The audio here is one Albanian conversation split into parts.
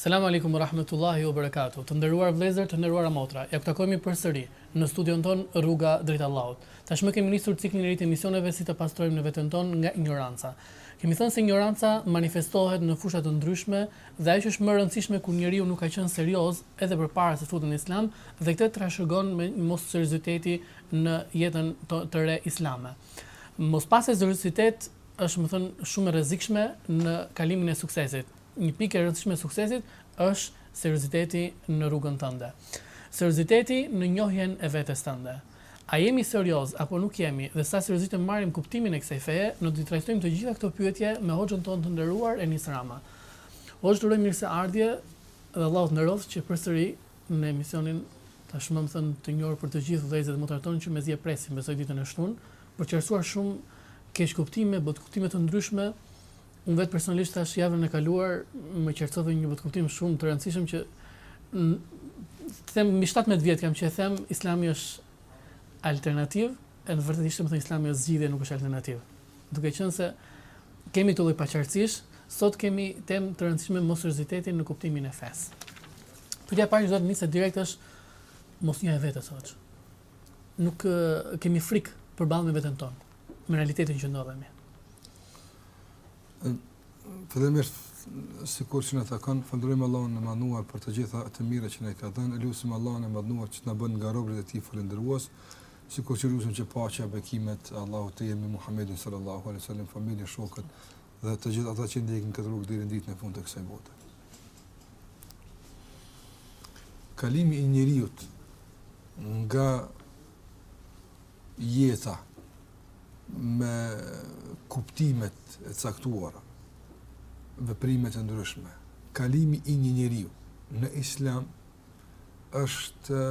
Selam Alejkum ua Rahmetullahi ua Berekatuh Të nderuar vëllezër të nderuara motra ja takohemi përsëri në studion tonë Rruga drejt Allahut tashmë kemi nisur ciklin e ri të emisioneve si të pastrojmë ne veten tonë nga injoranca kemi thënë se injoranca manifestohet në fusha të ndryshme dhe ajo që është më e rëndësishme kur njeriu nuk ka qenë serioz edhe përpara se të futet në Islam dhe këtë e trashëgon me një mosseriozitet në jetën të re islame mospasja seriozitet është me thënë shumë e rrezikshme në kalimin e suksesit. Një pikë e rëndësishme e suksesit është serioziteti në rrugën tënde. Serioziteti në njohjen e vetes tënde. A jemi serioz apo nuk jemi dhe sa seriozisht e marrim kuptimin e kësaj feje, ne do t'i trajtojmë të gjitha këto pyetje me Hoxhën tonë të nderuar Enis Rama. Hoxhë të uroj mirëseardhje dhe Allahu të nderoftë që përsëri në emisionin tashmë me thënë të njohur për të gjithë vëllezërit dhe motrat tona që mezi e presin besoj ditën e shtunë për të qartësuar shumë keqkuptime, botëkuptime të ndryshme, Unë vetë personalisht tash javën e kaluar më qartësove një botëkuptim shumë të rëndësishëm që them mbi 17 vjet kam që e them Islami është alternativë, e në vërtetë ishte me thënë Islami është zgjidhje, nuk është alternativë. Duke qenë se kemi këto lloj paqartësish, sot kemi temë të rëndësishme mosseriozitetin në kuptimin e fesë. Pyetja e parë që do të nisë direkt është mosnjohja e vetes sot. Nuk kemi frikë përballemi me veten tonë. me realitetin që ndodhemi. Fillimisht sikur që na takon, falënderojmë Allahun e Madhnuar për të gjitha të mirat që na ka dhënë. E lusim Allahun e Madhnuar që të na bën nga robërit e Tij falëndërues. Sikur që lusim që paqja, bekimet e Allahut të jenë mbi Muhammedin sallallahu alaihi wasallam, familjen, shokët dhe të gjithë ata që ndjekin këtë rrugë deri në ditën e fundit të kësaj bote. Kalimi i njeriu nga jeta me kuptimet e caktuara, veprimet e ndryshme, kalimi i një njeriu në islam është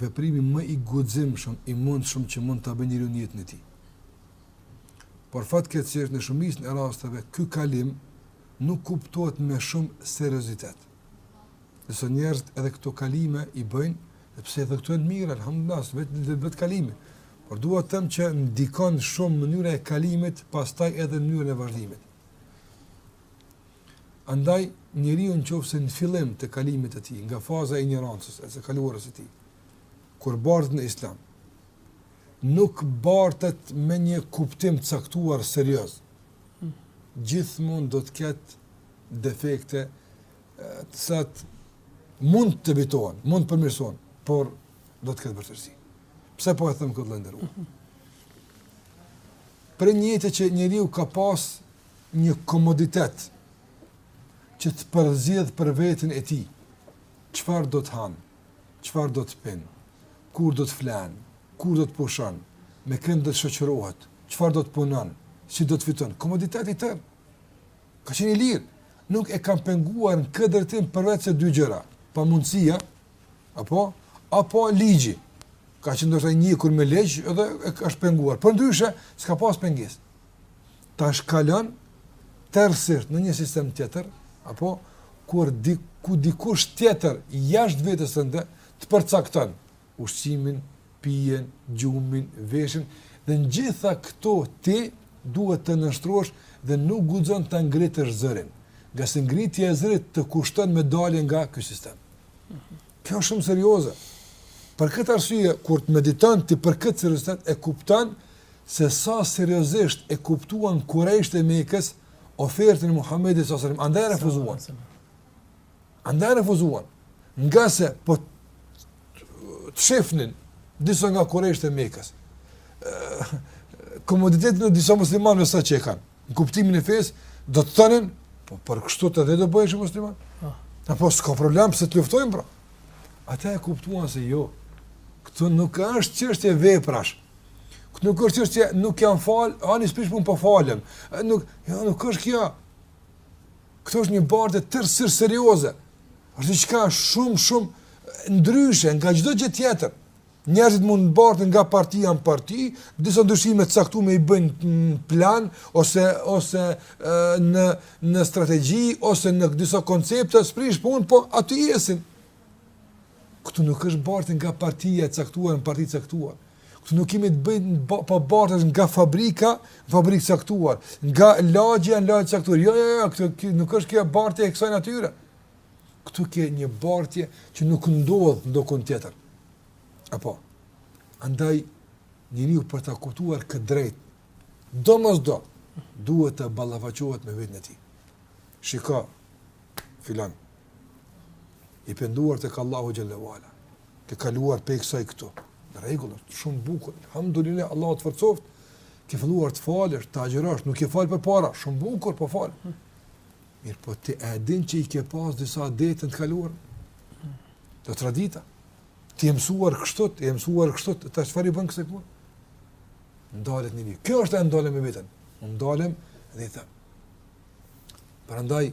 veprimi më i guximshëm, i mundshëm që mund ta bëjë njeriu në jetën e tij. Por fatkeqësisht në shumicën e rasteve ky kalim nuk kuptohet me shumë seriozitet. Nëse njerëzit edhe këto kalime i bëjnë, dhe pse edhe këto janë mirë, alhamdulillah, vetë vetë vetë kalimi. Por dua të them që ndikon shumë mënyra e kalimit, pastaj edhe mënyra e vazhdimit. Andaj njeriu nëse në fillim të kalimit të tij, nga faza e injorancës, e së kaluarës së tij, kur bartet në Islam, nuk bartet me një kuptim të caktuar serioz. Gjithmonë do të ketë defekte të cilat mund të evitohen, mund të përmirësohen, por do të ketë vështirësi. Pse po e them këtë lëndë rrugë? Mhm. Për një jetë që njeriu ka pas një komoditet që të përzgjidh për veten e tij, çfarë do të han, çfarë do të pin, kur do të flen, kur do të pushon, me kënd do të shoqërohet, çfarë do të punon, si do të fiton, komoditet i tërë, Ka qenë i lirë. Nuk e kanë penguar në këtë drejtim përveçse dy gjëra, pamundësia apo apo ligji. Ka qenë ndoshta i ndjekur me ligj edhe është penguar. Përndryshe, s'ka pas pengesë. Tash kalon tërësisht në një sistem tjetër, apo kur di, ku dikush tjetër jashtë vetes tënde të përcakton ushqimin, pijen, gjumin, veshjen dhe në gjitha këto ti duhet të nënshtrohesh dhe nuk guxon ta ngritësh zërin, ngase ngritja e zërit të kushton me dalje nga ky sistem. Kjo është shumë serioze. Për këtë arsye kur të mediton ti për këtë seriozitet e kupton se sa seriozisht e kuptuan kurejshët e Mekës ofertën e Muhamedit sallallahu alajhi wasallam, andaj refuzuan. Andaj refuzuan, ngase po të shifnin disa nga kurejshët e Mekës komoditetin e disa muslimanëve sot që e kanë, në kuptimin e fesë, do të thonin, po për kështu edhe do bëheshim musliman? Ah. Apo s'ka problem pse të luftojmë, pra? Ata e kuptuan se jo, këtu nuk është çështje veprash, këtu nuk është çështje nuk jam fal, ani s'prish punë po falem, nuk, ja, jo, nuk është kjo, Këtu është një bartje tërësisht serioze. Është diçka shumë, shumë ndryshe nga çdo gjë tjetër. Njerëzit mund të barten nga partia në parti, disa ndryshime të caktume i bëjnë në plan, ose, ose në, në strategji, ose në disa koncepte, s'prish punë, po aty jesin. Këtu nuk është bartje nga partia e caktuar në parti të caktuar. Këtu nuk kemi të bëjmë po, po bartesh nga fabrika në fabrikë të caktuar, nga lagjja në lagje të caktuar. Jo, jo, jo, këtu nuk është kjo bartje e kësaj natyre. Këtu ke një bartje që nuk ndodh ndokun tjetër. Apo, andaj, njeriu për ta kuptuar këtë drejt, domosdo, duhet të ballafaqohet me veten e tij. Shiko, filan, Je penduar tek Allahu xhel-le ve ala. Ke kaluar prej kësaj këtu. Në rregull, shumë bukur. Alhamdulillah, Allah të forcoftë. Ke filluar të falesh, të agjërosh, nuk je fal përpara, shumë bukur po falesh. Mirë, po ti e din që i ke pas disa adete të kaluara, tradita. Ti je mësuar kështu, ti je mësuar kështu, tash çfarë i bën kësaj pune? Ndalet njeri. Kjo është e ndalem me veten. Ndalem dhe i them. Prandaj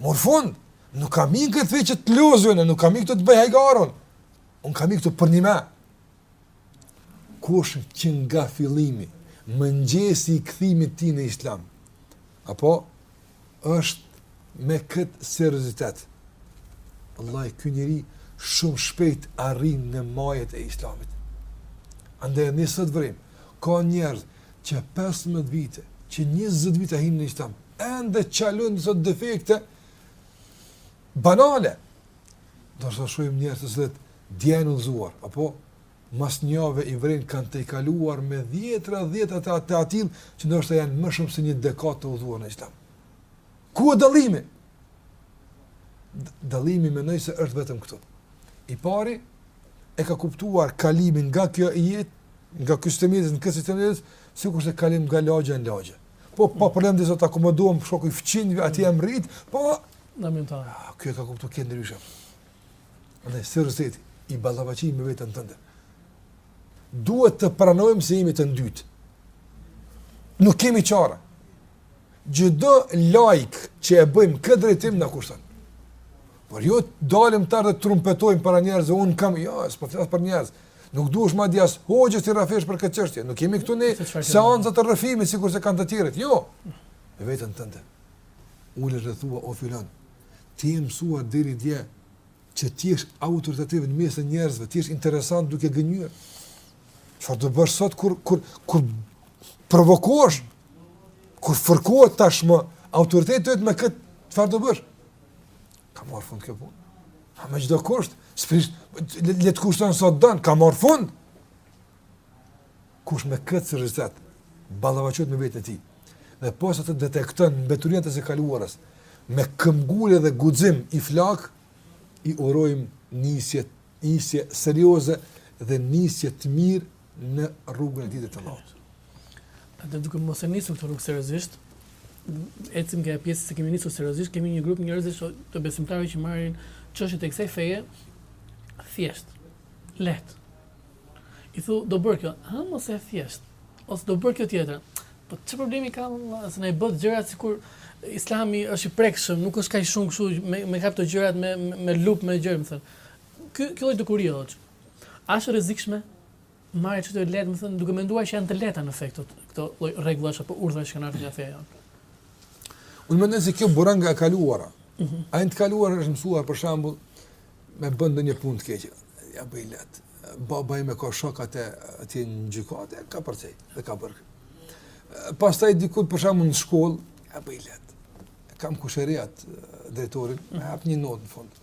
Mori fund, nuk kam hy këtu veç të loz un, nuk kam hy këtu të bëj hajgare un. Un kam hy këtu përnime. Kush që nga fillimi mëngjesi i kthimit tij në islam. Apo është me kët seriozitet. Vallahi ky njeri shumë shpejt arrin në majet e islamit. Andaj ne sot vërejmë, ka njerëz që pesëmbëdhjetë vite, që njëzet vite hyn në islam, ende çalojnë në disa defekte banale. Ndërsa shohim njerëz të cilët dje janë udhëzuar, apo mas një jave i vëren kanë tejkaluar me dhjetra dhjetra të a të atillë që ndoshta janë më shumë se një dekadë të udhëzuar në islam. Ku është dallimi? Dallimi më nëse është vetëm këtu. I pari e ka kuptuar kalimin nga kjo jetë nga ky sistem i jetës në këtë sistem i jetës, sikurse kalim nga lagja në lagje. Po, pa mm. problem dhe do të akomodohem për shoku i fqinj, aty jam rritë, po... Në mjën ta. Ah, ky e ka kuptu kët ndryshim. Me seriozitet je ballafaqu me vetën tënde. Duhet të pranojmë se jemi të ndytë. Nuk kemi çare. Çdo lajkë që e bëjmë në këtë drejtim na kushton. Por jo dalim tash dhe trumpetojmë para njerëzve, unë kam, ja, jo, s'po flas për njerëz. Nuk duhesh madje as hoxhës t'i rrëfehesh për këtë çështje. Nuk jemi këtu në seanca të rrëfimit sikurse kanë të tjerët. Jo. Në veten tënde ulesh dhe thua o filan. Ti je mësuar deri dje që të jesh autoritativ në mes të njerëzve, të jesh interesant duke gënjyer. Çfarë do bësh sot kur kur kur provokohesh? Kur fërkohet tashmë autoriteti yt me kët çfarë do bësh? Ka marrë fund kjo punë. A me çdo kusht, s'prish, le të kushton sa të don, ka marrë fund. Kush me këtë seriozitet ballafaqohet me vetën e tij. Dhe posa të detekton mbeturina të së kaluarës me këmbëngulje dhe guxim i flak i urojmë nisje nisje serioze dhe nisje të mirë në rrugën e dinit të Allahut. Atë duke mos e nisur këtë rrugë seriozisht, ecim nga pjesa s'e kemi nisur seriozisht, kemi një grup njerëzish të besimtarëve që marrin çështjet e kësaj feje thjesht, lehtë. I thu, do bërë kjo, ha, mos e thjesht, ose do bërë kjo tjetër. Po çfarë problemi ka se ne bëhet gjëra sikur Islami është i prekshëm, nuk është kaq shumë kështu me me kap të gjërat me me llupë me gjë, më thënë. Ky ky lloj dukurie është. A është e rrezikshme marrja e çështjeve lehtë, më thënë, duke menduar që janë të lehta në fakt këto këto lloj rregullash apo urdhrash që kanë ardhur nga feja jonë? Unë mendoj se kjo buron nga e kaluara. Mm -hmm. Ai në të kaluarën është mësuar për shembull me bë ndonjë punë të keqe. Ia bëj lehtë. Baba im i ka shokët e atij në gjykatë, ka përcej dhe ka bërë. Pastaj diku për shembull në shkollë, ia bëj lehtë. Kam kushëri atë drejtorin, mm -hmm. jap një notë në fund.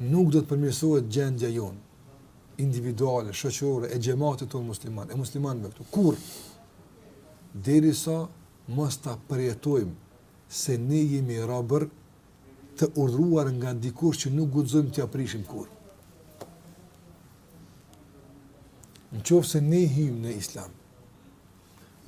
nuk do të përmirësohet gjendja jonë individuale, shoqërore e xhamatit tonë musliman, e muslimanëve këtu kurrë, derisa mos ta përjetojmë se ne jemi robër të urdhëruar nga dikush që nuk guxojmë t'ia prishim kurrë. Në qoftë se ne hyjmë në islam,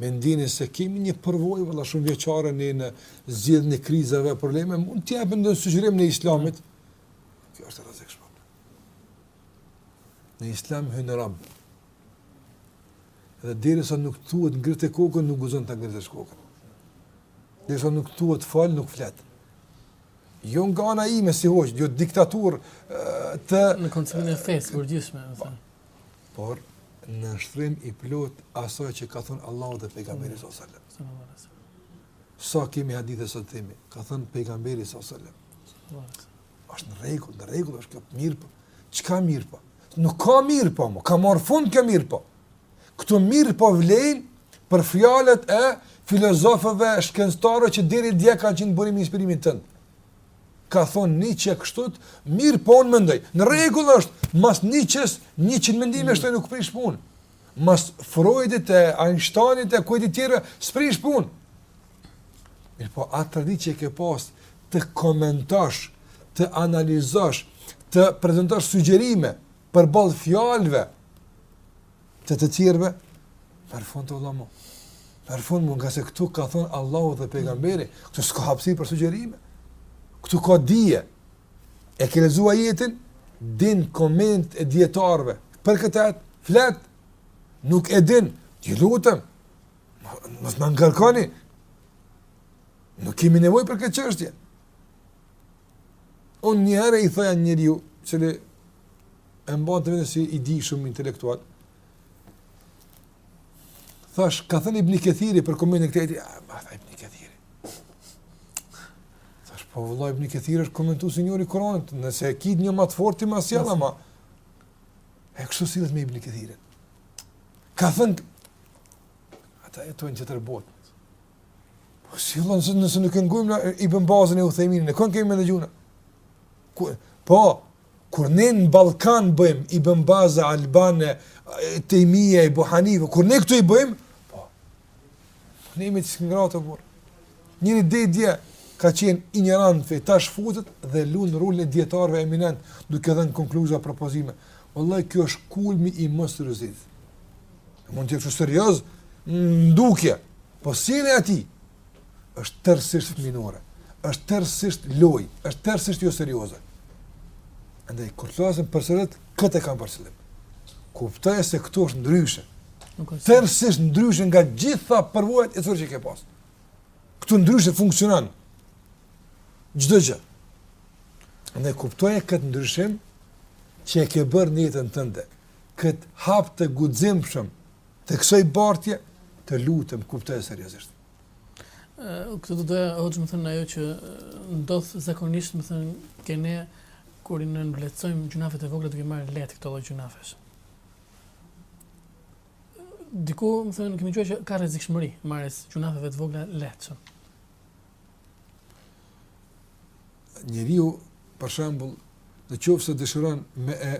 me ndjenjën se kemi një përvojë vëlla shumëvjeçare ne në zgjidhjen e krizave e problemeve, mund të japim ndonjë sugjerim islamit. Mm. Kjo është e rrezikshme. Në islam hyn ram. Dhe derisa nuk të thuhet ngrite kokën, nuk guxon ta ngritësh kokën. Derisa nuk të thuhet fol, nuk flet. Jo nga ana ime si hoxhë, jo diktaturë të... Në konceptin e fesë, gjithsesi, me thënë. por nënshtrim i plotë asaj që ka thënë Allahu dhe pejgamberi sallallahu alajhi wasallam. Sa kemi hadithe sot themi, ka thënë pejgamberi sallallahu alajhi wasallam. Është në rregull, në rregull është kjo mirëpo. Çka mirëpo? Nuk ka mirëpo, ka marrë fund kjo mirëpo. Kjo mirëpo vlen për fjalët e filozofëve, shkencëtarëve që deri dje kanë qenë burim i inspirimit tënd. Ka thonë Nietzsche kështu, mirëpo unë mendoj, në rregull është, mas Nietzsches, njëqind mendime shtoj, nuk prish punë. Mas Freudit e Einsteinit e kujt tjetër, s'prish punë. Mirëpo, atë traditë që ke pas të komentosh, të analizosh, të prezantosh sugjerime përballë fjalëve, Të të tjerëve, përfundoi vëlla, përfundoi, ngase këtu ka thonë Allahu dhe pejgamberi, këtu s'ka hapësirë për sugjerime. Këtu ka dije. E ke lexu ajetin, di komentet e dijetarëve për këtë ajet, flet, nuk e din, ju lutëm, mos na ngarkoni, nuk kemi nevojë për këtë çështje. Unë një herë i thoja njërit, i cili e mbante veten si i ditur, shumë intelektual. Thashë, ka thënë Ibn Kathiri për komentin e këtij ajeti, ah, more Ibn Kathiri. Thashë, po vëlla, Ibn Kathiri është komentues i njohur i Kur'anit, nëse ke ti një më të fortë ma sjell ama. E kështu sillet me Ibn Kathiri. Ka thënë ata e tërë bota. Po si Allah, nëse, nëse nuk e ndëgjojmë ne Ibn Bazin e Uthejminin, ne kënd kemi me ndëgju? Ku, po, kur ne në Ballkan bëjmë, Ibn Baza, Albana e Tejmije, i buhanive, kur ne këtu i bëjmë, po, po ne imi të skengra të kur. Njeri që deri dje, ka qenë i injorant feje, tash futet dhe lun rolin e dijetarëve eminent, duke dhënë konkluza, propozime. Vallahi, kjo është kulmi i mosseriozitetit. Mund të jetë që serioz, në dukje, Po sjellja e tij është tërësisht minore, është tërësisht lojë, është tërësisht jo serioze. Andaj kur flasim për seriozitet, këtë e kam për qëllim. Kuptoje se këtu është ndryshe. Tërësisht ndryshe nga gjitha përvojat e tjera që ke pasë. Këtu ndryshe funksionon çdo gjë. Andaj kuptoje këtë ndryshim që e ke bërë në jetën tënde. Këtë hap të guximshëm të kësaj bartje, të lutem, kuptoje seriozisht. Ë, këtë do të doja hoxhë, me thënë ajo që ndodh zakonisht, me thënë, te ne kur i nënvlerësojmë gjynahet e vogla duke marrë lehtë këto lloj gjynahesh. Diku, me thënë, kemi dëgjuar që ka rrezikshmëri marrja e gjynaheve të vogla lehtëshëm. njeriu për shembull në qoftë se dëshiron me e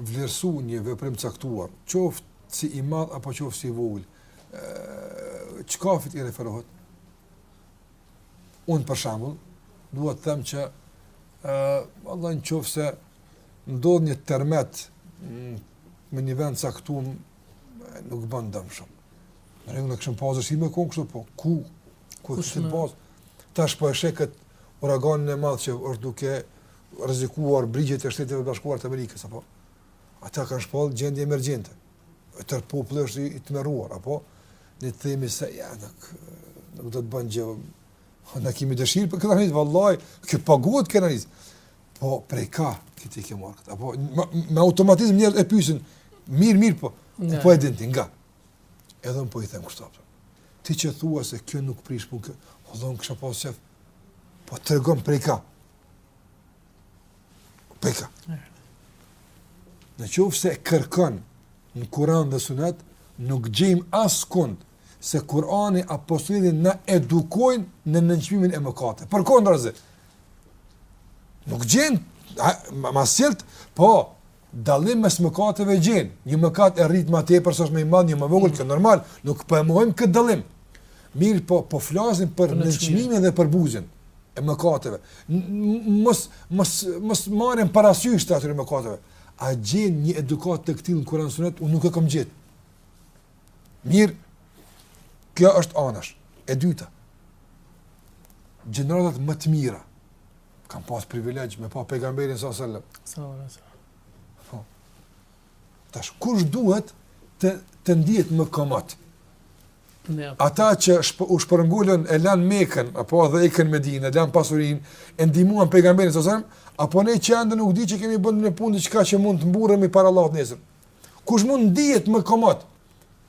vlerësu një veprim të caktuar, qoftë si i madh apo qoftë si i vogël, çka duhet t' i referohet? Unë për shembull dua të them që vallahi në qoftë se ndodh një tërmet mm, në një vend të caktuar nuk bën dëm shumë. Në rregull, ne kishim pa si me konë kështu po ku Ku te kjo bazë, tash po e sheh këtë uraganin e madh që është duke rrezikuar brigjet e Shteteve të Bashkuara të Amerikës, apo? Ata kanë shpallë gjendje emergjente, i tërë populli është i tmerruar, apo? Ne të themi se, ja, nuk, nuk do të bën gjë, ne kemi dëshirë për këtë analizë, vallaj, kjo paguat këtë analizë, po prej kah ti e ke marrë këtë, apo? Me automatizëm njerëzit e pyesin, mirë, mirë, po, ku po e din ti, nga? Edhe unë po e them kështu apo. Ti që thua se kjo nuk prish punë, o dhon kështu po se po tregon prej kah. Prej kah. Në qoftë se kërkon në Kur'an dhe Sunet, nuk gjejmë askund se Kur'ani apo Suneti na edukojnë në nënçmimin e mëkateve. Përkundrazi, nuk gjejmë, ma, ma po, Dallim mes mëkateve gjen, një mëkat e ritë më tepër se është më i madh, një më i vogël, kjo normal, nuk po e mohojmë këtë dallim. Mirëpo po flasim për nënçmimin dhe përbuzjen e mëkateve. Mos mos mosmarrjen parasysh të atyre mëkateve. A gjen një edukatë të këtillë në Kur'an, Sunet, unë nuk e kam gjetë. Mirë, kjo është ana. E dyta, gjeneratat më të mira, Kanë pas privilegj me pa pejgamberin alejhi selam. Sallallahu alejhi ve selam. Po. Tash kush duhet të të ndihet më komod? Ata që shp u shpërngulën e lanë Mekën apo edhe ikën në Medinë, lanë pasurinë, e ndihmuan pejgamberin alejhi selam, apo ne që ende nuk di që kemi bërë në punë diçka që mund të mburremi para Allahut nesër. Kush mund të ndihet më komod?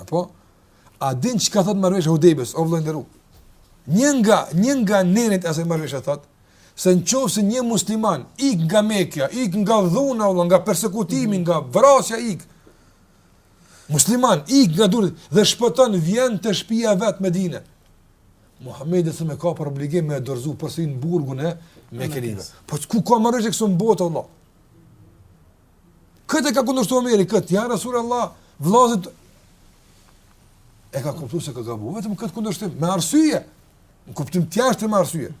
Apo? A din që çka thotë marrëveshja Hudejbijes, o vllai i nderuar? Një nga, një nga nenet e kësaj marrëveshje thotë, se në qoftë se një musliman, ik nga Mekja, ik nga dhuna, o nga persekutimi, nga vrasja, ik, musliman, ik nga duart, dhe shpëton vjen te shpia e vet në Medine. Muhammedi alejhi selam e ka për obligim me e dorzu përsëri në burgun e mekelive. Po ku ka marrëveshje kësi në botë, o Këtë e ka kundërshtu Omeri, këtë, ja Rasul Allah, vlazit, e ka kuptu se ka gabu, vetëm këtë kundërshtim, me arsyje, në kuptim të jashtëm me arsyje,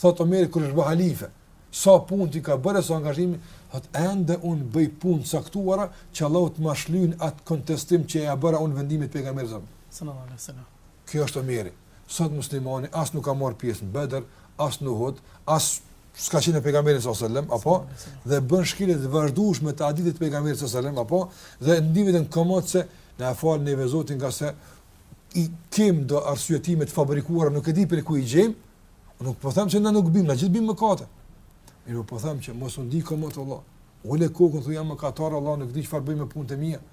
thotë Omeri, kur është bë halife, sa punët i ka bërë, sa angazhime, thotë, ende unë bëj punë të caktuara, që Allahu të ma shlyn atë kontestim që ia bëra unë vendimit Pejgamberit alejhi selam. Sallallahu alejhi ve selam. Ky është Omeri. Sot muslimani as nuk ka marr pjesë në Bedër, as në Uhud, as s'ka qenë me pejgamberin sallallahu alajhi wasallam, apo dhe bën shkelje të vazhdueshme të hadithit të pejgamberit sallallahu alajhi wasallam, apo dhe ndihet komod se na fal neve Zoti ngase i kem do arsyetime të fabrikuara, nuk e di prej ku i gjejm. Unë nuk po them se na nuk bim, na gjithë bim mëkate. Mirëpo them që mos u ndi komod, vlla. Ule kokën thuaj jam mëkatar Allah, nuk di çfarë bëj me punët e mia. Mi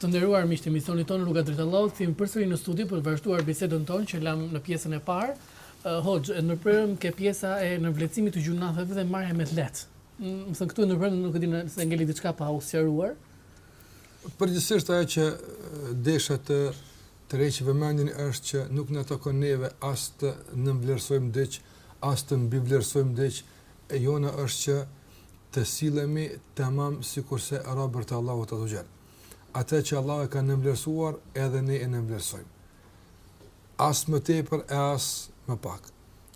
Të nderuar miq të emisionit tonë Rruga drejt Allahut, kthehemi përsëri në studio për të vazhduar bisedën tonë që lamë në pjesën e parë. Uh, Hoxhë, e ndërprerëm ke pjesa e nënvlerësimit të gjynaheve dhe marrja me të lehtë. Mm, domethënë këtu e ndërprerëm nuk e di nëse ngeli diçka pa u sqaruar. Përgjithsisht ajo që desha të tërheq vëmendjen është që nuk na takon neve as të nënvlerësojmë diç, as të mbivlerësojmë diç, e jona është që të sillemi tamam sikurse robërit e Allahut azza wa jall. Atë që Allahu e ka nënvlerësuar, edhe ne e nënvlerësojmë. As më tepër e as më pak.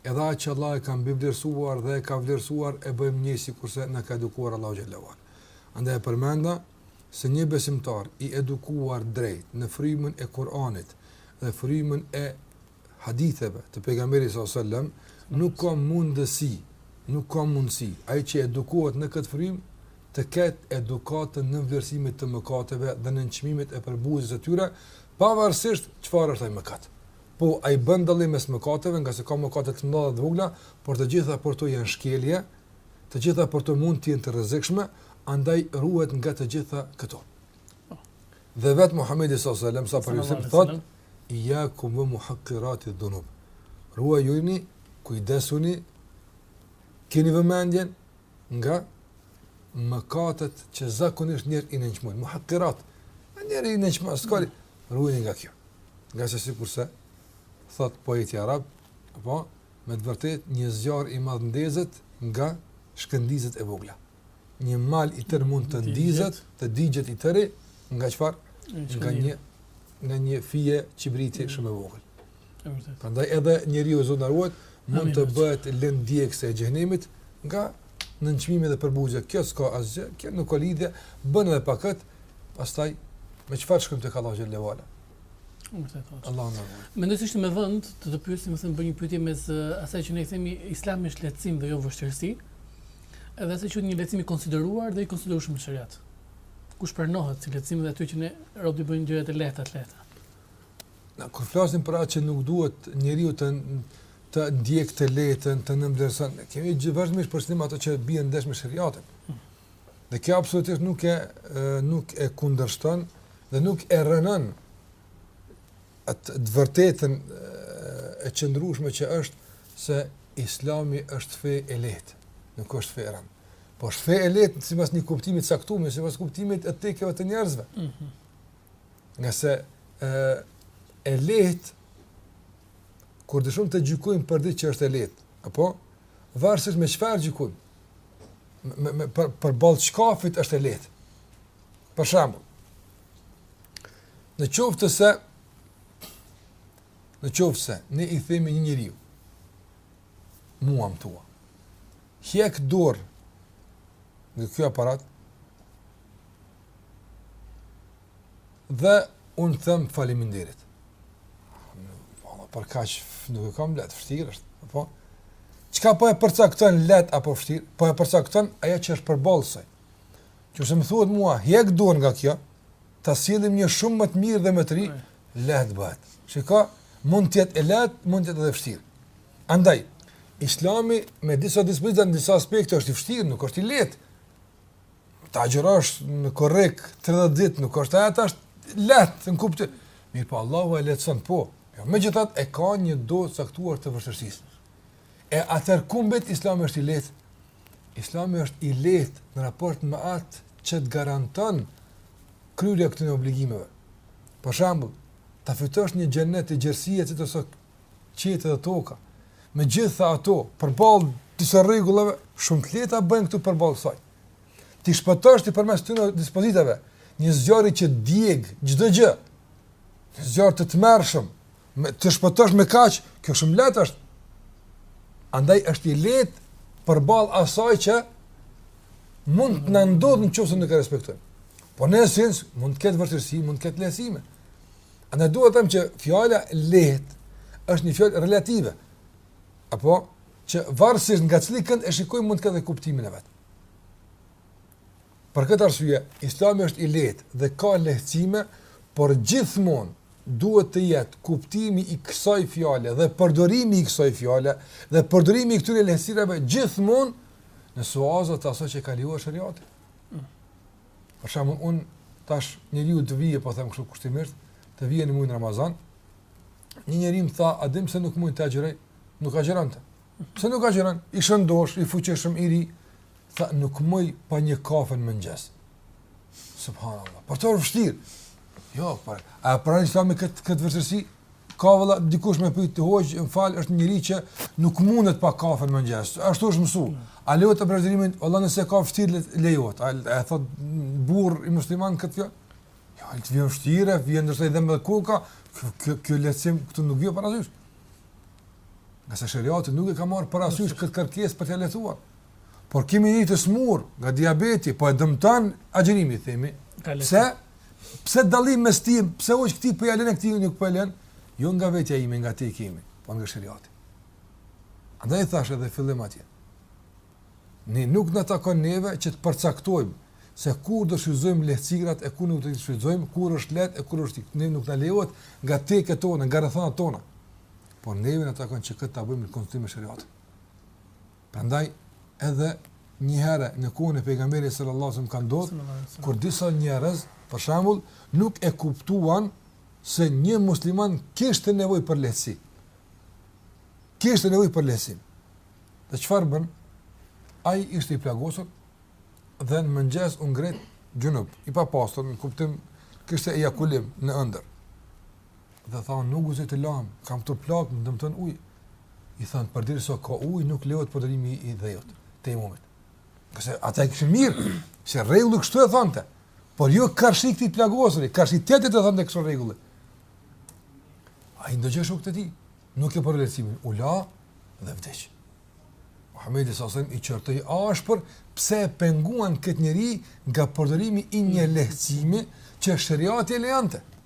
Edhe atë që Allahu e ka mbivlerësuar dhe e ka vlerësuar, e bëjmë njëjtë sikurse na ka edukuar Allahu xhel-le ve ala. Andaj e përmenda se një besimtar i edukuar drejt në frymën e Kur'anit dhe frymën e haditheve të pejgamberit sallallahu alajhi wasallam, nuk ka mundësi, nuk ka mundësi ai që edukohet në këtë frymë të ketë edukatën e nënvlerësimit të mëkateve dhe nënçmimit e përbuzjes së tyre, pavarësisht çfarë është ai mëkat. Po ai bën dallim mes mëkateve, ngase ka mëkate të mëdha dhe të vogla, por të gjitha për të janë shkelje, të gjitha për të mund të jenë të rrezikshme, andaj ruhet nga të gjitha këto. Dhe vetë Muhammedi s.a.s. thotë, ijjakum ue muhakkirati dhunub. Ruajuni, kujdesuni, kini vëmendjen nga mëkatet që zakonisht njerëzit i nënçmojnë. Muhakkirat, njerëzit i nënçmojnë, s'ka lidhje, ruajuni nga kjo. Ngase sikurse thotë poeti arab, po, me të vërtetë një zjarr i madh ndezet nga shkëndijëzat e vogla. një mal i tërë mund të ndizet, të digjet i tëri, nga çfarë? Nga një, nga një fije qibriti mm. shumë e vogël. Prandaj edhe njeriu, Zot na ruajt, mund të bëhet lëndë djegëse e xhehenemit nga nënçmimi dhe përbuzja. Kjo s'ka asgjë, kjo nuk ka lidhje, bën edhe pak, pastaj me çfarë shkojmë tek Allahu xhele ue ala? Vërtet. Allahu na ruajt. Mendoj se është me vend të të pyesim, me thënë bëj një pyetje mes asaj që ne themi Islami është lehtësim dhe jo vështirësi. Edhe asaj që një lehtësim i konsideruar dhe i konsiderueshëm në shariat. Qysh pranohet si lehtësim dhe atij që ne robi bëjnë gjëra të lehta të lehta. Ne kur flasim për atë që nuk duhet njeriu të të ndjekë të lehtën, të nënvlerësojë. Kemi gjithë vazhdimisht për ato që bien ndesh me shariatin. Hmm. Dhe kjo absolutisht nuk e nuk e kundërshton dhe nuk e rënon atë të vërtetën e qëndrueshme që është se Islami është fe e lehtë, nuk është fe e rëndë. Po është fe e lehtë sipas një kuptimi të caktuar, jo sipas kuptimit e tekave të njerëzve. Ëh. Mm Ngase e, e lehtë kur dëshirojmë të gjykojmë për diç që është e lehtë, apo varësisht me çfarë gjykojmë? me, me, për, përballë çkafit është e lehtë. Për shembull, në qoftë se, në qoftë se, ne i themi një njeriu, mua më thua, hjek dorë nga kjo aparat, Dhe unë them faleminderit. Falas për kaq nuk e kam lehtë, vështirë është, apo? Çka po e përcakton lehtë apo vështirë? Po e përcakton ajo që është përballë saj. Nëse më thuhet mua, hjek dorë nga kjo, ta sjellim një shumë më të mirë dhe më të ri, lehtë bëhet. Shiko, mund të jetë e lehtë, mund të jetë edhe vështirë. Andaj, Islami me disa dispozita në disa aspekte është i vështirë, nuk është i lehtë. të agjërosh në korrik 30 ditë nuk është ajo tash lehtë në kuptim. Mirë po Allahu e lehtëson po. Jo, megjithatë e ka një dozë të caktuar të vështirësisë. E atëherë ku mbet Islami është i lehtë. Islami është i lehtë në raport me atë që të garanton kryerja e këtyre obligimeve. Për shembull, ta fitosh një xhenet gjerësia e të sot qiejt dhe toka, me gjitha ato, përballë disa rregullave, shumë të lehta bëhen këto përballë kësaj. T'i shpëtosh ti përmes këtyre dispozitave, një zjarr që djeg çdo gjë. Një zjarr të tmerrshëm, të shpëtosh me kaq, kjo shumë lehtë është. Andaj është i lehtë përballë asaj që mund të na ndodhë në qoftë se nuk e respektojmë. Po në esencë mund të ketë vështirësi, mund të ketë lehtësime. Andaj duhet të them që fjala lehtë është një fjalë relative. Apo që varësisht nga cili kënd e shikojmë mund të ketë kuptimin e vet. Për këtë arsye, Islami është i lehtë dhe ka lehtësime, por gjithmonë duhet të jetë kuptimi i kësaj fjale dhe përdorimi i kësaj fjale dhe përdorimi i këtyre lehtësirave gjithmonë në suazat e asaj që ka lejuar sheriati. Për shembull, unë tash njeriu të vijë, po them kështu kushtimisht, të vijë në mujin Ramazan. Një njeri më tha, e dimë se nuk muj të agjëroj? Nuk agjëron ti. Pse nuk agjëron? I shëndosh, i fuqishëm, i ri. Tha, nuk muj pa një kafe në mëngjes. Subhanallah. Për të është vështirë. Jo, por a e pranon islami këtë këtë vështirësi? Ka vallahi dikush më pyet hoxhë, më fal, është njeri që nuk mundet pa kafe në mëngjes. Ashtu është mësu. A lejohet të prish agjërimin? Valla nëse e ka vështirë lejohet. A e thotë burri musliman këtë fjalë? Jo, atij i vjen vështirë, vjen ndërsa i dhemb koka. Kjo kjo lehtësim këtu nuk vjen parasysh. Ngase sheriati nuk e ka marrë parasysh këtë kërkesë për të lehtësuar. Por kemi një të sëmurë nga diabeti, po e dëmton agjërimi themi. Pse? Pse dallim mes tij, pse hoxhë këtij po ia lën këtij nuk po ia lën? Jo nga vetja ime, nga teki im, po nga sheriati. Andaj thashë edhe në fillim atje. Ne nuk na takon neve që të përcaktojmë se kur do t'i shfrytëzojmë lehtësirat e kur nuk do t'i shfrytëzojmë, kur është lehtë e kur s'është lehtë. Ne nuk na lejohet nga tekat tona, nga rrethanat tona. Por neve na takon që këtë ta bëjmë në konsultim me sheriatin. Prandaj edhe një herë në kohën e pejgamberit sallallahu alajhi wasallam ka ndodhur kur disa njerëz, për shembull, nuk e kuptuan se një musliman kishte nevojë për lehtësi. Kishte nevojë për lehtësi. Dhe çfarë bën? Ai ishte i plagosur dhe në mëngjes u ngrit xhunub, i papastër, në kuptim kishte ejakulim në ëndër. dhe tha, nuk guxoj të lahem, kam këtu plagë, më dëmton uji. I thanë, përderisa ka ujë, nuk lejohet përdorimi i dhëut, tejemumit. Kurse ata e kishin mirë, se rregulli kështu e thonte. Por jo karshi këtij të plagosuri, karshi tjetrit e thonte kështu rregulli. Ai i dëgjoi shokët e tij, nuk e bëri lehtësimin, u la dhe vdiq. Muhamedi a.s. i qortoi ashpër pse e penguan këtë njeri nga përdorimi i një lehtësimi që sheriati e lejonte.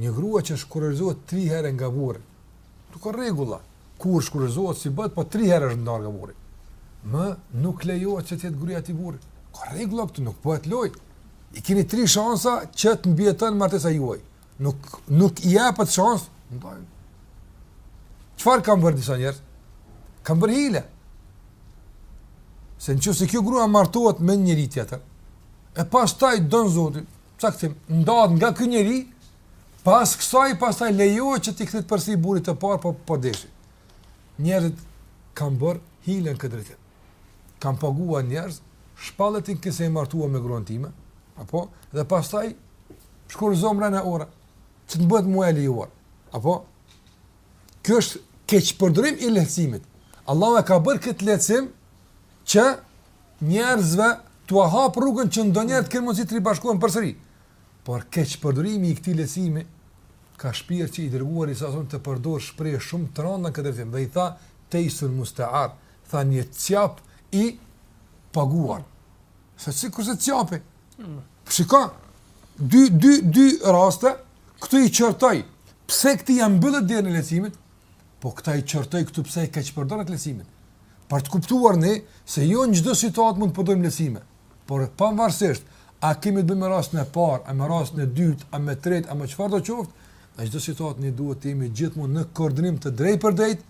Një grua që shkurorëzohet 3 herë nga burri, do ka rregulla. Kur shkurorëzohet si bëhet, po 3 herë është ndarë nga burri. Më nuk lejohet që të jetë gruaja e atij burri. Ka rregulla këtu, nuk bëhet lojë. I keni 3 shansa që të mbijetojë martesa juaj. Nuk nuk i jepet shans, ndaj. Çfarë kanë bërë disa njerëz? Kanë bërë hile. Se në qoftë se kjo grua martohet me njeri tjetër, e pastaj bën Zoti, Caktim, ndahet nga ky njeri, pas kësaj pastaj lejohet që t'i kthehet përsëri burrit të parë, po po deshi. Njerëzit kanë bërë hile në këtë drejtim. Kanë paguar njerëz, shpalletin kësaj e martohu me gruan time, apo dhe pastaj shkurorëzoma prapë, që të bëhet mua e lejuar? Apo Kjo është keqpërdorim i lehtësimit. Allahu e ka bërë këtë lehtësim që njerëzve t'ua hapë rrugën që ndonjëherë të kenë mundësi të ribashkohen përsëri. Por keqpërdorimi i këtij lehtësimi ka shpënë që i Dërguari a.s. të përdorë shprehje shumë të rënda në këtë drejtim dhe i tha tejsun mustear, tha një cjap i paguar. Se sikurse cjapi? Shiko, dy, dy, dy raste, këta i qortoi, pse këtij ia mbyllët derën e lehtësimit, Po këta i qortoi këtu pse e keqpërdorët lehtësimin. Për të kuptuar ne se jo në çdo situatë mund të përdorim lehtësimin. Por pavarësisht a kemi të bëjmë me rastin e parë, a me rastin e dytë, a me të tretin, a me çfarëdo qoftë, në çdo situatë ne duhet të jemi gjithmonë në koordinim të drejtpërdrejt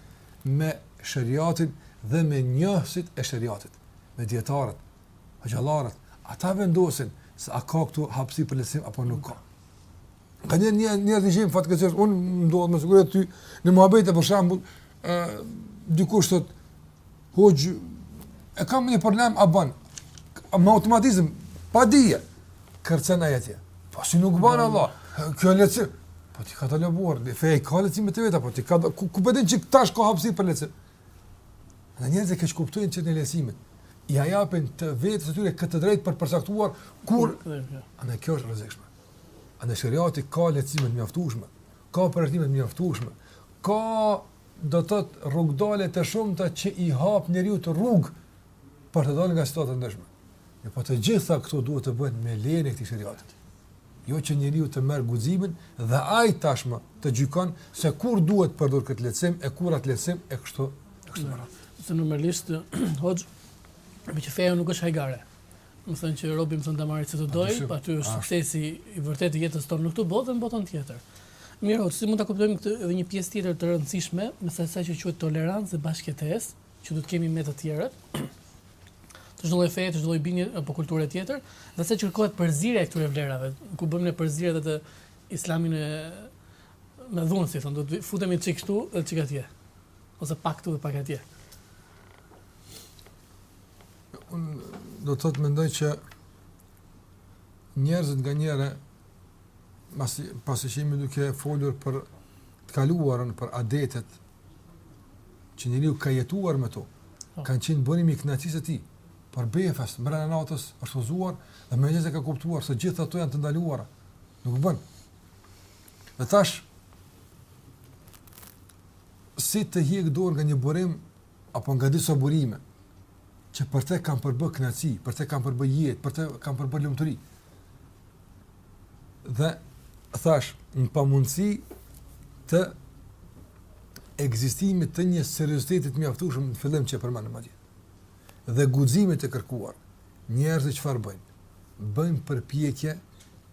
me sheriatin dhe me njohësit e sheriatit, me dijetarët, hoxhallarët, ata vendosin se a ka këtu hapësirë për lehtësim apo nuk ka. Ka një një një rrezik fatkeqësisht, unë më duket më sigurisht ty në muhabet për shembull, ë dikush thotë hoxhë e kam një problem a bën? Me automatizëm, pa dije. Kërcen ai tjetri. Po si nuk bën Allah? Kjo lehtë. Po t'i ka të lejuar, dhe feja ka lehtësimet e veta, po ti ka ku, ku po e di që tash ka hapësirë për lehtësim. Njerëzit e keqkuptojnë shpesh lehtësimin, i japin vetes së tyre këtë të drejtë për të përcaktuar kur, edhe kjo është e rrezikshme. Ani sheriati ka lehtësime të mjaftueshme, ka përjashtime të mjaftueshme, ka do të thotë rrugdalje të shumta që i hap njeriut rrugë për të dalë nga situata të ndryshme. E po të gjitha këto duhet të bëhen me lejen e këtij sheriati. Jo që njeriu të merr guximin dhe ai tashmë të gjykon se kur duhet përdor këtë lehtësim e kur atë lehtësim e kështu e kështu me radhë. Se normalisht hoxhë meqë feja nuk është hajgare. Me thënë që robi me thënë ta marrë si të dojë, po aty është suksesi i vërtetë i jetës tonë në këtë botë dhe në botën tjetër. Mirë, si mund të kuptojmë këtë edhe një pjesë tjetër të rëndësishme, mes asaj që quhet tolerancë dhe bashkëjetesë, që do të kemi me të tjerët, të çdo lloj feje, të çdo lloj bindje apo kulture tjetër, dhe asaj që kërkohet përzierja e këtyre vlerave, ku bëjmë ne përzierje dhe të islamin e me dhunë, si thonë, do të futemi çikë këtu dhe çikë atje, ose pak këtu dhe pak atje. Unë do të thotë mendoj që njerëzit nganjëherë, pasi, pasi që jemi duke folur për të kaluarën, për adetet, që njeriu ka jetuar me to, po. kanë qenë burim i kënaqësisë së tij, për befasi, mbrenda natës, është udhëzuar, dhe menjëherë e ka kuptuar, se gjithë ato janë të ndaluara, nuk bën. Dhe tash, si të heqë dorë nga një burim, apo nga disa burime që për të kanë përbë kënaqësi, për të kanë përbë jetë, për të kanë përbë lumturi. Dhe tash, në pamundësi të ekzistimit të një serioziteti të mjaftueshëm në fillim që e përmendëm atje. Dhe guximit të kërkuar, njerëzit çfarë bëjnë? Bëjnë përpjekje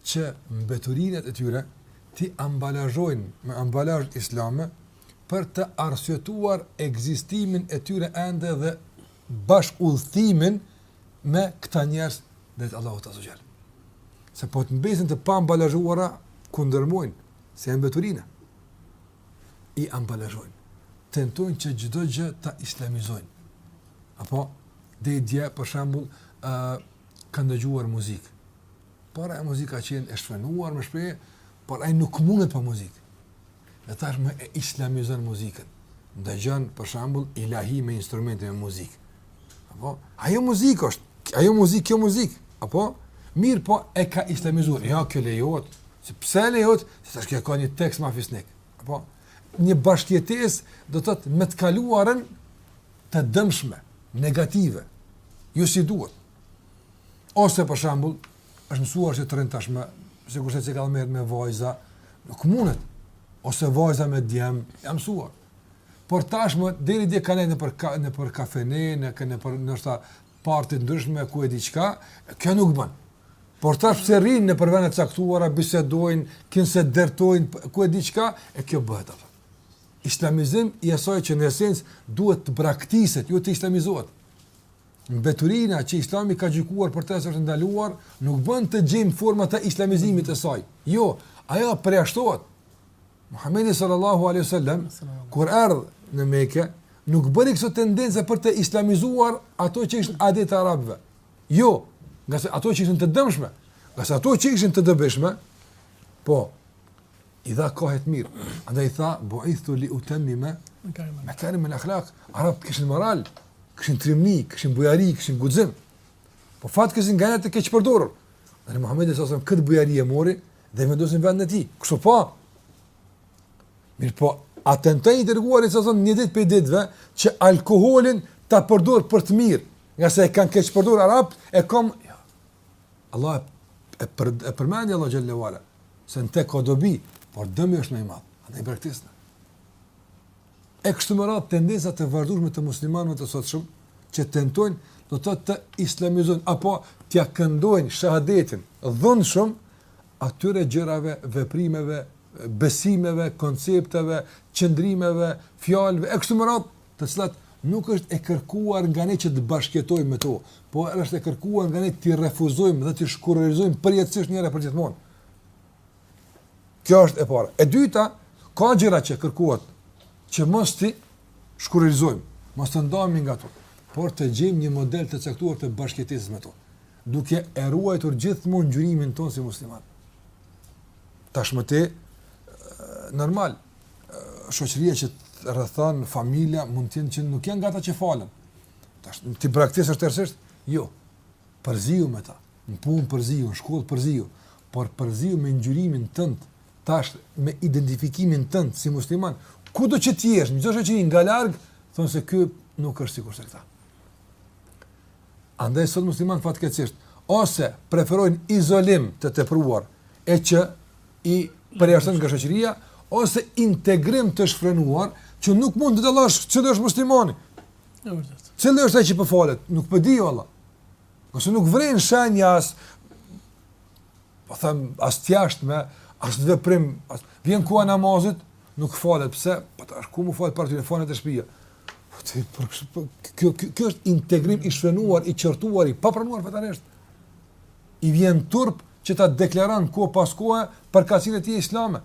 që mbeturinat e tyre t'i ambalazhojnë me ambalazh islam për të arsyetuar ekzistimin e tyre ende dhe bashkëudhëtimin me këta njerëz drejt Allahut azza wa jall. Se po të mbesin të paambalazhuara kundërmojnë se janë mbeturina. I ambalazhojnë. Tentojnë që çdo gjë ta islamizojnë. Apo deri dje për shembull ë uh, ka dëgjuar muzikë. Por ajo muzikë ka qenë e shfrenuar më shpesh, por ai nuk mundet pa muzikë. dhe tashmë e islamizon muzikën. Dëgjon për shembull ilahi me instrumente me muzikë. Apo ajo muzikë është, ajo muzikë, kjo muzikë, apo mirë po e ka islamizuar. Ja jo, kjo lejohet. Se pse lejohet? Se tash kjo ka një tekst më fisnik. Apo një bashkëjetesë do të thotë me të kaluarën të dëmshme, negative. Jo si duhet. Ose për shembull, është mësuar që të rrinë tashmë, sikurse që ka me rri me vajza, nuk mundet. Ose vajza me djem, janë mësuar. Por tashmë deri dje kanë nëpër ka, nëpër kafene, kanë nëpër ndoshta parti të ndryshme ku e diçka, kjo nuk bën. Por tash pse rrinë nëpër vende të caktuara, bisedojnë, kinse dertojnë ku e diçka, e kjo bëhet atë, islamizim i asaj që në esencë duhet të braktiset, jo të islamizohet. Mbeturina që Islami ka gjykuar për të se është e ndaluar, nuk bën të gjejmë forma të islamizimit të saj. Jo, ajo përjashtohet. Muhamedi sallallahu alaihi wasallam kur erdhi në Mekë, nuk bëri këtë tendencë për të islamizuar ato që ishin adete të arabëve. Jo, ngase ato që ishin të dëmshme, ngase ato që ishin të dobishme, po, I dha kahe të mirë. Andaj tha, buithtu li utemmime mekarimel ahlak. Arabët kishin moral, kishin trimni, kishin bujari, kishin guxim. Po fatkeqësisht nga e patën keqpërdorur. Dhe Muhamedi salasem, këtë bujari e mori dhe e vendosi në vend të tij. Kështu po. Mirëpo, a tentoi i dërguari salasem një ditë prej ditëve që alkoolin ta përdor për të mirë. Ngase e kanë keqpërdorur arabët, e kom, Allah e për, e përmendi Allahu xhelle ue ala se në te ka dobi, por dëmi është më i madh. Andaj braktiseni. E kështu me radhë tendenca të vazhdueshme të muslimanëve të sotshëm që tentojnë do të thotë t'i islamizojnë apo t'ia këndojnë shahadetin dhunshëm atyre gjërave, veprimeve, besimeve, koncepteve, qëndrimeve, fjalëve e kështu me radhë të cilat nuk është e kërkuar nga ne që të bashkëjetojmë me to, por është e kërkuar nga ne t'i refuzojmë dhe t'i shkurorëzojmë përjetësisht njëherë e përgjithmonë. Kjo është e para. E dyta, ka gjëra që kërkohet që mos t'i shkurorëzojmë, mos të ndahemi nga to, por të gjejmë një model të caktuar të bashkëjetesës me to, duke e ruajtur gjithmonë ngjyrimin tonë si muslimanë. Tashmë ti normal shoqëria që të rrethon familja mund të jenë që nuk janë nga ata që falen. Tash t'i braktisësh tërësisht? Jo. Përzihu me ta. Në punë përzihu, në shkollë përzihu, por përzihu me ngjyrimin tënd, tash me identifikimin tënd si musliman, kudo që të jesh, nëse sheh njeri nga larg, thonë se ky nuk është sikurse këta. Andaj sot muslimanët fatkeqësisht ose preferojnë izolim të tepruar e që i përjashtuar nga shoqëria ose integrim të shfrenuar që nuk mund të dallosh kush është muslimani. Është vërtet. Cili është ai që po falet? Nuk po di valla. Ose nuk vren shenja as po them as të jashtme, as të veprim, as vjen koha namazit, nuk falet pse? Po tash ku me u fal, po të falet te shtëpia. Po ti për kë kjo kjo është integrim i shfrenuar, i qortuar, i papranuar fetarisht. I vjen turp që ta deklaron kohë pas kohe përkatësinë e tij islame.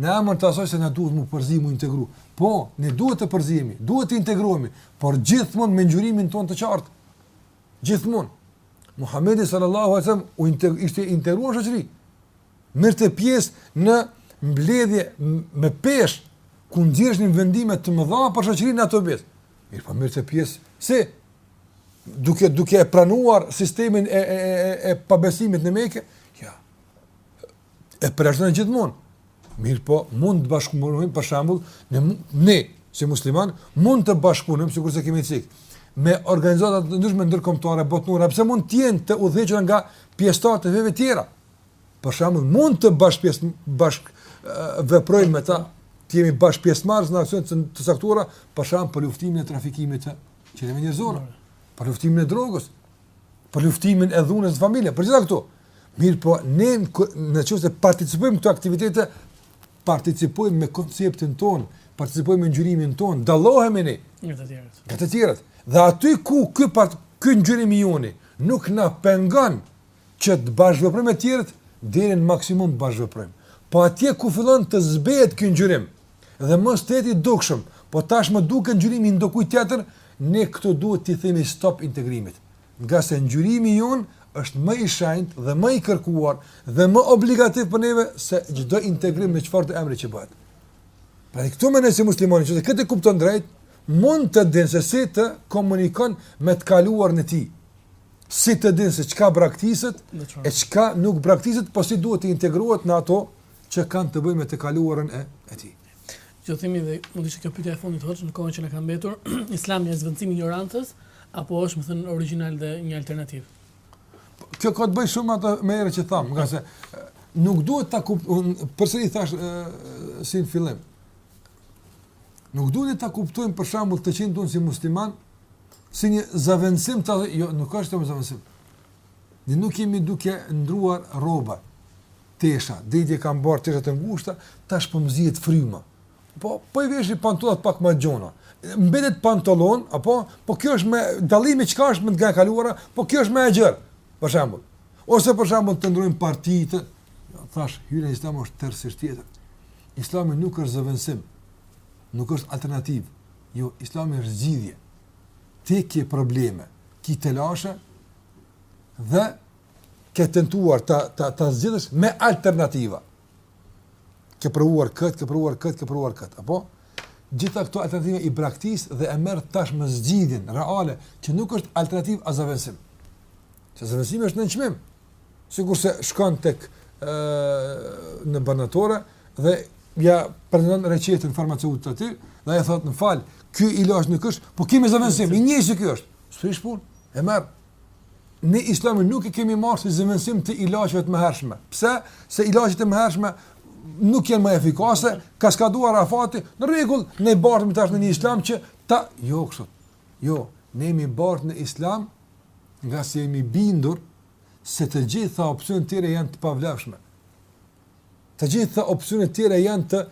Në emër të asaj se na duhet me u përzi me u integru. Po, ne duhet të përzihemi, duhet të integrohemi, por gjithmonë me ngjyrimin tonë të qartë. Gjithmonë. Muhamedi salallahu alejhi ve selem u integ ishte integruar në shoqëri. Merrte pjesë në mbledhje me peshë ku nxirrnin vendime të mëdha për shoqërinë atë botë. Mirëpo merrte pjesë si duke duke e pranuar sistemin e e e e pabesimit në Mekë, ja. E prezanton gjithmonë. Mirëpo, mund të bashkëpunojmë për shembull ne ne si musliman mund të bashkëpunojmë sikur se kemi cik me organizata të ndryshme ndërkombëtare botnore, pse mund të jenë të udhëhequra nga pjesëtarë të feve tjera. Për shembull, mund të bashkëpjes bashk veprojmë me ta, të jemi bashkëpjesëmarrës në aksione të caktuara, për shembull për luftimin e trafikimit të Qenieve njerëzore, për luftimin e drogës, për luftimin e dhunës në familje, për gjitha këto. Mirëpo, ne në qoftë se participojmë këto aktivitete, participojmë me konceptin tonë, participojmë me ngjyrimin tonë, dallohemi ne. Nga të tjerët. Nga të tjerët. Dhe aty ku ky ngjyrim i joni nuk na pengon që të bashkëveprojmë me të tjerët deri në maksimum të bashkëveprojmë. Po atje ku fillon të zbehet ky ngjyrim dhe mos të jetë i dukshëm, po tashmë duket ngjyrimi i ndokujt tjetër, ne këtu duhet t'i themi stop integrimit, ngase ngjyrimi jonë është më i shenjtë dhe më i kërkuar dhe më obligativ për neve se çdo integrim me çfarëdo emri që bëhet. Pra këtu mendoj se muslimani qoftë këtë kupton drejt, mund të dinë se si të komunikon me të kaluarën e tij. si të din se çka braktiset e çka nuk braktiset, po si duhet të integrohet në ato që kanë të bëjnë me të kaluarën e e tij. Ju themi dhe mund të ishte kjo pyetja e fundit hoxh në kohën që na ka mbetur, Islami është zëvendësim i ignorancës apo është, me thënë, origjinal dhe një alternativë? Kjo ka të bëjë shumë me ato më herët që thamë, ngase nuk duhet ta kuptojmë, përsëri thash si në fillim. Nuk duhet ta kuptojmë për shembull të qenit tonë si musliman si një zavendësim të jo, nuk është zavendësim. Ne nuk jemi duke ndruar rroba, tesha, dhe i kam bërë tesha të ngushta, tash po më zihet fryma. Po, po i veshë pantallonat pak më t'gjona. Mbetet pantallon, apo, po kjo është dallimi çka është me të kaluarën, po kjo është më e gjërë, për shembull. Ose për shembull të ndrojmë partitë, tash hyrja në islam është tërësisht tjetër. Islami nuk është zëvendësim, nuk është alternativë. Jo, Islami është zgjidhje. Ti ke probleme, ke telashe dhe ke tentuar ta ta ta zgjidhësh me alternativa. Ke provuar këtë, ke provuar këtë, ke provuar këtë, apo? Gjitha këto alternativa i braktis dhe e merr tashmë zgjidhjen reale, që nuk është alternativë as zëvendësim. Se zëvendësimi është nënçmim. sikurse shkon tek ë në barnatore dhe ja prezanton recetën farmaceutit aty dhe ai thotë më fal, ky ilaç nuk është, po kemi zëvendësim, i njëjtë si ky është. S'prish punë, e merr. Ne islamin nuk e kemi marrë si zëvendësim të ilaçeve të mëhershme. Pse? Se ilaçet e mëhershme nuk janë më efikase, ka skaduar afati. Në rregull, ne bartemi tash në një islam që ta jo kështu. Jo, ne jemi bart në Islam nga se jemi bindur se të gjitha opsionet tjera janë të pavlefshme. Të gjitha opsionet tjera janë të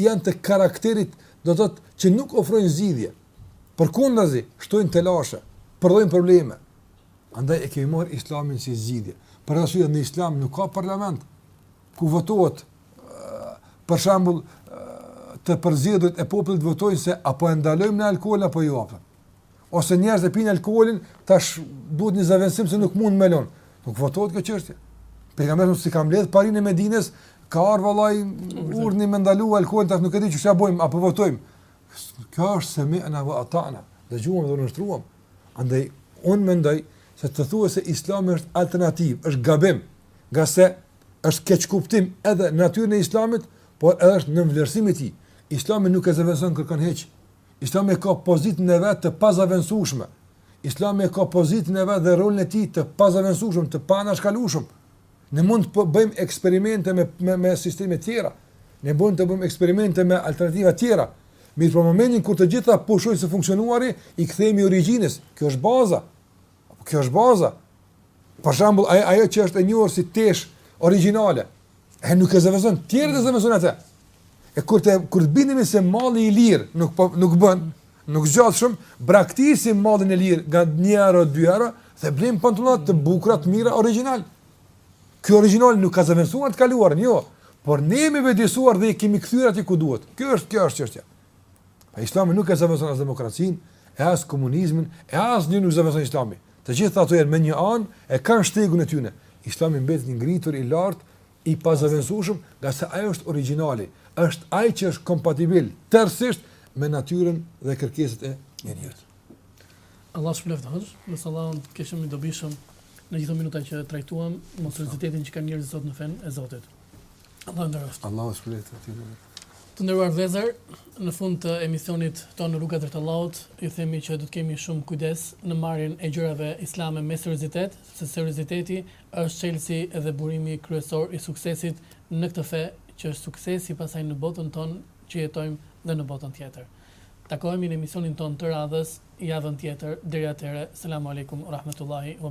janë të karakterit, do të thotë që nuk ofrojnë zgjidhje. Përkundazi, shtojnë telashe, prodhojnë probleme. Andaj e kemi marr Islamin si zgjidhje. Për arsye se në Islam nuk ka parlament. ku votohet për shembull të përzgjedhurit e popullit votojnë se apo e ndalojmë ne alkoolin apo jo apo. Ose njerëzit e pinë alkoolin, tash duhet një zëvendësim se nuk mund me lënë. Nuk votohet kjo çështje. Pejgamberi nuk e ka mbledh parinë e Medinës, ka ardh vallai urdhri me ndalu alkoolin tash nuk e di qysh ja bëjmë apo votojmë. Kjo është semi'na wa ata'na. Dëgjuam dhe u nënshtruam. Andaj un mendoj se të thuhet se Islami është alternativë, është gabim. Ngase është keqkuptim edhe i natyrës së Islamit, por edhe është nënvlerësim i tij. Islami nuk e zëvendëson kërkush hiç. Islami ka pozitën e vet të pazëvendësueshme. Islami ka pozitën e vet dhe rolin e tij të pazëvendësueshëm, të paanashkalueshëm. Ne mund të bëjmë eksperimente me me me sisteme të tjera. Ne mund të bëjmë eksperimente me alternativa të tjera. Mirëpo momentin kur të gjitha pushojnë së funksionuari, i kthehemi origjinës. Kjo është baza. Po kjo është baza. Për shembull, ajo, ajo që është e njohur si teshë origjinale, e nuk e zëvendëson, tjetra e zëvendëson atë. E kur të, kur të bindemi se malli i lirë nuk, po, nuk bën, nuk zgjat shumë, braktisim mallin e lirë nga një euro, dy euro, dhe blejmë pantolla të bukura të mira origjinal. Ky origjinal nuk ka zëvendësuar të kaluarën, jo, por ne jemi vetëdijesuar dhe i kemi kthyer aty ku duhet. Kjo është, kjo është çështja. Pa islami nuk e zëvendëson as demokracinë, e as komunizmin, e asnjë nuk zëvendëson islami. Të gjithë ato janë me një anë, e kanë shtegun e tyne. Islami mbetet i ngritur i lartë, i pazëvendësueshëm, ngase ai është origjinali, është ai që është kompatibil tërësisht me natyrën dhe kërkesat e njeriut. Allahu subhanehu ue teala, nësë Allah unë keshëm i dobishëm në gjithë minuta që trajtuam, më që kanë njerëzit në fenë e Zotit. Allahu ju ruajttë. Allahu subhanehu ue teala Të nderuar vëllezër, në fund të emisionit tonë Rruga drejt Allahut, ju themi që do të kemi shumë kujdes në marrjen e gjërave islame me seriozitet, se serioziteti është çelësi dhe burimi kryesor i suksesit në këtë fe, që është suksesi pastaj në botën tonë që jetojmë dhe në botën tjetër. Takohemi në emisionin tonë të radhës javën tjetër. Deri atëherë, selamu aleikum wa rahmetullahi wa